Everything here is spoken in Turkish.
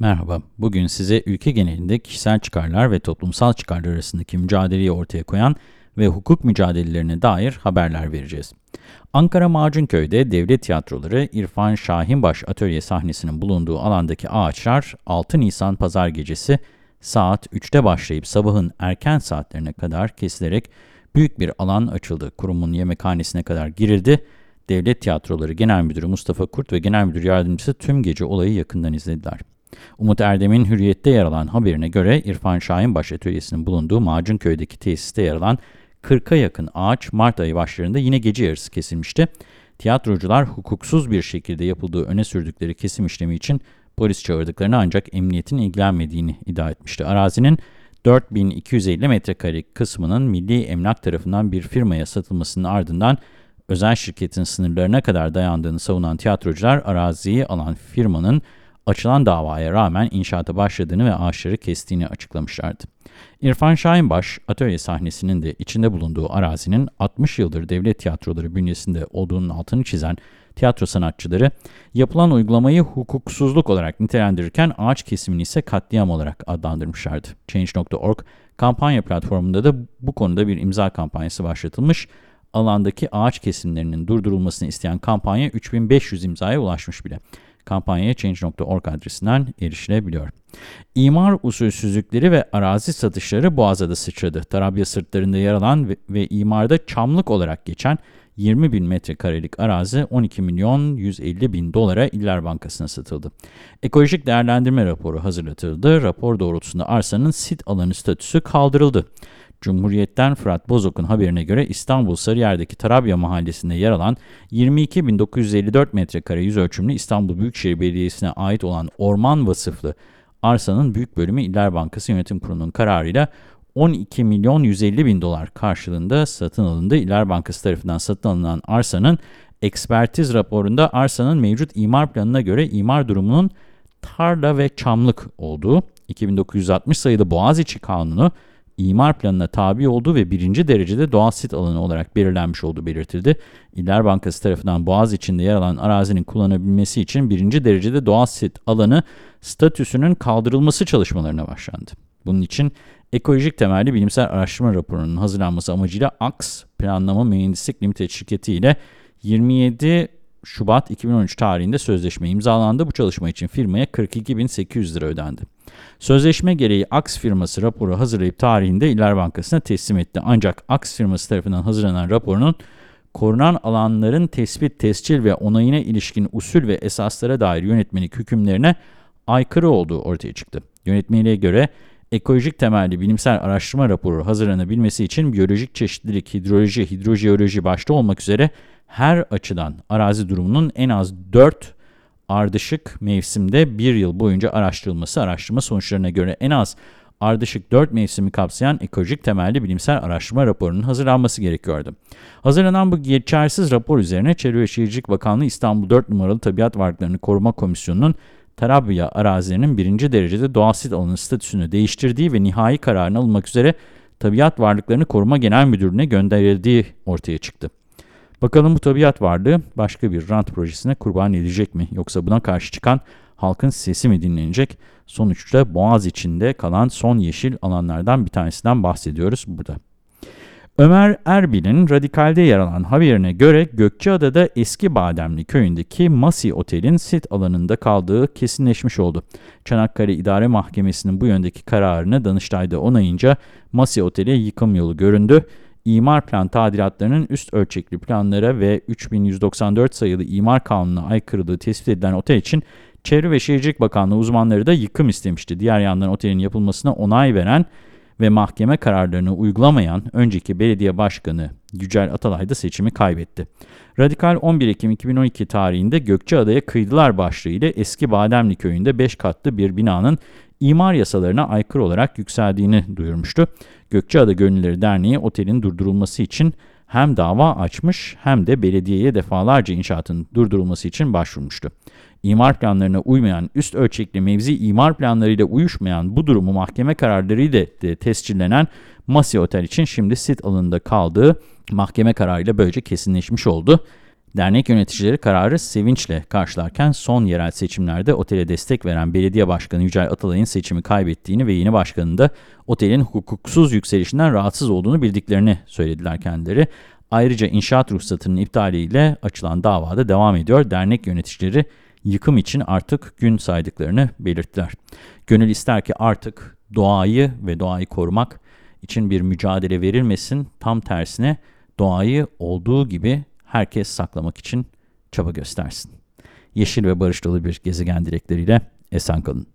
Merhaba, bugün size ülke genelinde kişisel çıkarlar ve toplumsal çıkarlar arasındaki mücadeleyi ortaya koyan ve hukuk mücadelelerine dair haberler vereceğiz. Ankara Macunköy'de devlet tiyatroları İrfan Şahinbaş atölye sahnesinin bulunduğu alandaki ağaçlar 6 Nisan pazar gecesi saat 3'te başlayıp sabahın erken saatlerine kadar kesilerek büyük bir alan açıldı. Kurumun yemekhanesine kadar girildi. Devlet Tiyatroları Genel Müdürü Mustafa Kurt ve Genel Müdür Yardımcısı tüm gece olayı yakından izlediler. Umut Erdem'in Hürriyet'te yer alan haberine göre İrfan Şahinbaş atölyesinin bulunduğu Macunköy'deki tesiste yer alan 40'a yakın ağaç Mart ayı başlarında yine gece yarısı kesilmişti. Tiyatrocular hukuksuz bir şekilde yapıldığı öne sürdükleri kesim işlemi için polis çağırdıklarını ancak emniyetin ilgilenmediğini iddia etmişti. Arazinin 4250 metrekarelik kısmının Milli Emlak tarafından bir firmaya satılmasının ardından özel şirketin sınırlarına kadar dayandığını savunan tiyatrocular araziyi alan firmanın açılan davaya rağmen inşaata başladığını ve ağaçları kestiğini açıklamışlardı. İrfan Şahinbaş, atölye sahnesinin de içinde bulunduğu arazinin 60 yıldır devlet tiyatroları bünyesinde olduğunun altını çizen tiyatro sanatçıları, yapılan uygulamayı hukuksuzluk olarak nitelendirirken ağaç kesimini ise katliam olarak adlandırmışlardı. Change.org kampanya platformunda da bu konuda bir imza kampanyası başlatılmış, alandaki ağaç kesimlerinin durdurulmasını isteyen kampanya 3500 imzaya ulaşmış bile. Kampanyaya Change.org adresinden erişilebiliyor. İmar usulsüzlükleri ve arazi satışları Boğaz'a da sıçradı. Tarabya sırtlarında yer alan ve, ve imarda çamlık olarak geçen 20 bin metrekarelik arazi 12 milyon 150 bin dolara İller Bankası'na satıldı. Ekolojik değerlendirme raporu hazırlatıldı. Rapor doğrultusunda arsanın sit alanı statüsü kaldırıldı. Cumhuriyet'ten Fırat Bozok'un haberine göre İstanbul Sarıyer'deki Tarabya mahallesinde yer alan 22.954 metrekare yüz ölçümlü İstanbul Büyükşehir Belediyesi'ne ait olan orman vasıflı arsanın büyük bölümü İller Bankası Yönetim Kurulu'nun kararıyla 12 milyon 150 bin dolar karşılığında satın alındı. İller Bankası tarafından satın alınan arsanın ekspertiz raporunda arsanın mevcut imar planına göre imar durumunun tarla ve çamlık olduğu, 2960 sayılı Boğaziçi Kanunu imar planına tabi olduğu ve birinci derecede doğal sit alanı olarak belirlenmiş olduğu belirtildi. İller Bankası tarafından Boğaz içinde yer alan arazinin kullanabilmesi için birinci derecede doğal sit alanı statüsünün kaldırılması çalışmalarına başlandı. Bunun için ekolojik temelli bilimsel araştırma raporunun hazırlanması amacıyla AKS Planlama Mühendislik Limited şirketi ile 27 Şubat 2013 tarihinde sözleşme imzalandı. Bu çalışma için firmaya 42.800 lira ödendi. Sözleşme gereği Aks firması raporu hazırlayıp tarihinde İller Bankası'na teslim etti. Ancak Aks firması tarafından hazırlanan raporunun korunan alanların tespit, tescil ve onayına ilişkin usul ve esaslara dair yönetmelik hükümlerine aykırı olduğu ortaya çıktı. Yönetmeliğe göre ekolojik temelli bilimsel araştırma raporu hazırlanabilmesi için biyolojik çeşitlilik, hidroloji, hidrojeoloji başta olmak üzere her açıdan arazi durumunun en az 4 ardışık mevsimde bir yıl boyunca araştırılması, araştırma sonuçlarına göre en az ardışık 4 mevsimi kapsayan ekolojik temelli bilimsel araştırma raporunun hazırlanması gerekiyordu. Hazırlanan bu geçersiz rapor üzerine Çevre ve Şehircilik Bakanlığı İstanbul 4 numaralı Tabiat Varlıklarını Koruma Komisyonu'nun Tarabya arazilerinin birinci derecede doğal sit alanı statüsünü değiştirdiği ve nihai kararın alınmak üzere Tabiat Varlıklarını Koruma Genel Müdürlüğü'ne gönderildiği ortaya çıktı. Bakalım bu tabiat varlığı başka bir rant projesine kurban edilecek mi? Yoksa buna karşı çıkan halkın sesi mi dinlenecek? Sonuçta Boğaz içinde kalan son yeşil alanlardan bir tanesinden bahsediyoruz burada. Ömer Erbil'in Radikal'de yer alan haberine göre Gökçeada'da Eski Bademli köyündeki Masi Otel'in sit alanında kaldığı kesinleşmiş oldu. Çanakkale İdare Mahkemesi'nin bu yöndeki kararını Danıştay'da onayınca Masi Otel'e yıkım yolu göründü imar plan tadilatlarının üst ölçekli planlara ve 3194 sayılı imar kanununa aykırılığı tespit edilen otel için Çevre ve Şehircilik Bakanlığı uzmanları da yıkım istemişti. Diğer yandan otelin yapılmasına onay veren ve mahkeme kararlarını uygulamayan önceki belediye başkanı Yücel Atalay da seçimi kaybetti. Radikal 11 Ekim 2012 tarihinde Gökçeada'ya kıydılar başlığıyla eski Bademli köyünde 5 katlı bir binanın imar yasalarına aykırı olarak yükseldiğini duyurmuştu. Gökçeada Gönülleri Derneği otelin durdurulması için hem dava açmış hem de belediyeye defalarca inşaatın durdurulması için başvurmuştu. İmar planlarına uymayan, üst ölçekli mevzi imar planlarıyla uyuşmayan bu durumu mahkeme kararlarıyla de tescillenen Masi Otel için şimdi sit alanında kaldığı mahkeme kararıyla böylece kesinleşmiş oldu. Dernek yöneticileri kararı sevinçle karşılarken son yerel seçimlerde otele destek veren belediye başkanı Yücel Atalay'ın seçimi kaybettiğini ve yeni başkanın da otelin hukuksuz yükselişinden rahatsız olduğunu bildiklerini söylediler kendileri. Ayrıca inşaat ruhsatının iptaliyle açılan davada devam ediyor. Dernek yöneticileri yıkım için artık gün saydıklarını belirttiler. Gönül ister ki artık doğayı ve doğayı korumak için bir mücadele verilmesin. Tam tersine doğayı olduğu gibi herkes saklamak için çaba göstersin. Yeşil ve barış dolu bir gezegen dilekleriyle esen kalın.